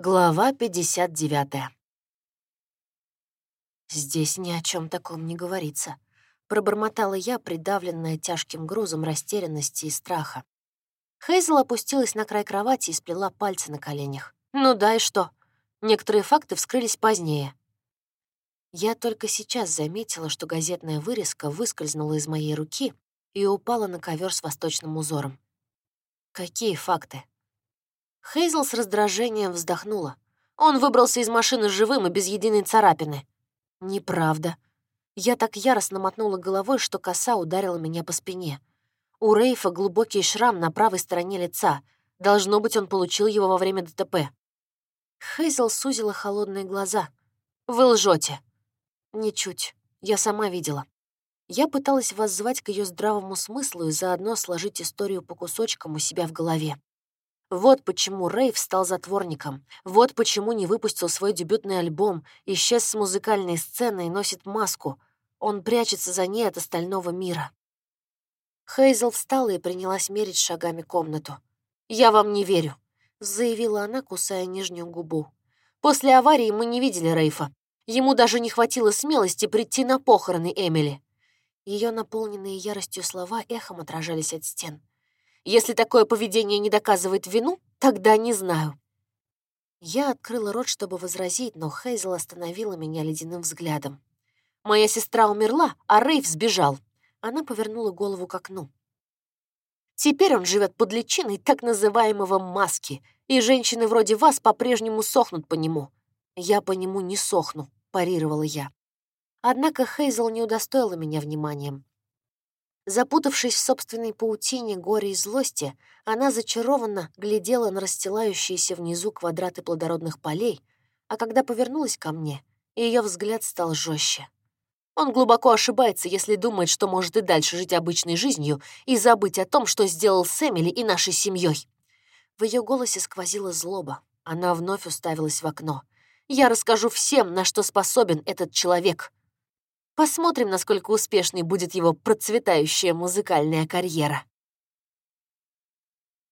Глава 59. «Здесь ни о чем таком не говорится», — пробормотала я, придавленная тяжким грузом растерянности и страха. Хейзел опустилась на край кровати и сплела пальцы на коленях. «Ну да и что? Некоторые факты вскрылись позднее». Я только сейчас заметила, что газетная вырезка выскользнула из моей руки и упала на ковер с восточным узором. «Какие факты?» Хейзел с раздражением вздохнула. Он выбрался из машины живым и без единой царапины. Неправда. Я так яростно мотнула головой, что коса ударила меня по спине. У Рейфа глубокий шрам на правой стороне лица. Должно быть, он получил его во время ДТП. Хейзел сузила холодные глаза. «Вы лжете. «Ничуть. Я сама видела». Я пыталась воззвать к ее здравому смыслу и заодно сложить историю по кусочкам у себя в голове. Вот почему Рейв стал затворником. Вот почему не выпустил свой дебютный альбом, исчез с музыкальной сцены и носит маску. Он прячется за ней от остального мира. Хейзел встала и принялась мерить шагами комнату. «Я вам не верю», — заявила она, кусая нижнюю губу. «После аварии мы не видели Рейфа. Ему даже не хватило смелости прийти на похороны Эмили». Ее наполненные яростью слова эхом отражались от стен. Если такое поведение не доказывает вину, тогда не знаю». Я открыла рот, чтобы возразить, но Хейзел остановила меня ледяным взглядом. «Моя сестра умерла, а Рейв сбежал». Она повернула голову к окну. «Теперь он живет под личиной так называемого маски, и женщины вроде вас по-прежнему сохнут по нему». «Я по нему не сохну», — парировала я. Однако Хейзел не удостоила меня вниманием. Запутавшись в собственной паутине горя и злости, она зачарованно глядела на расстилающиеся внизу квадраты плодородных полей, а когда повернулась ко мне, ее взгляд стал жестче. Он глубоко ошибается, если думает, что может и дальше жить обычной жизнью и забыть о том, что сделал с Эмили и нашей семьей. В ее голосе сквозила злоба. Она вновь уставилась в окно. «Я расскажу всем, на что способен этот человек. Посмотрим, насколько успешной будет его процветающая музыкальная карьера.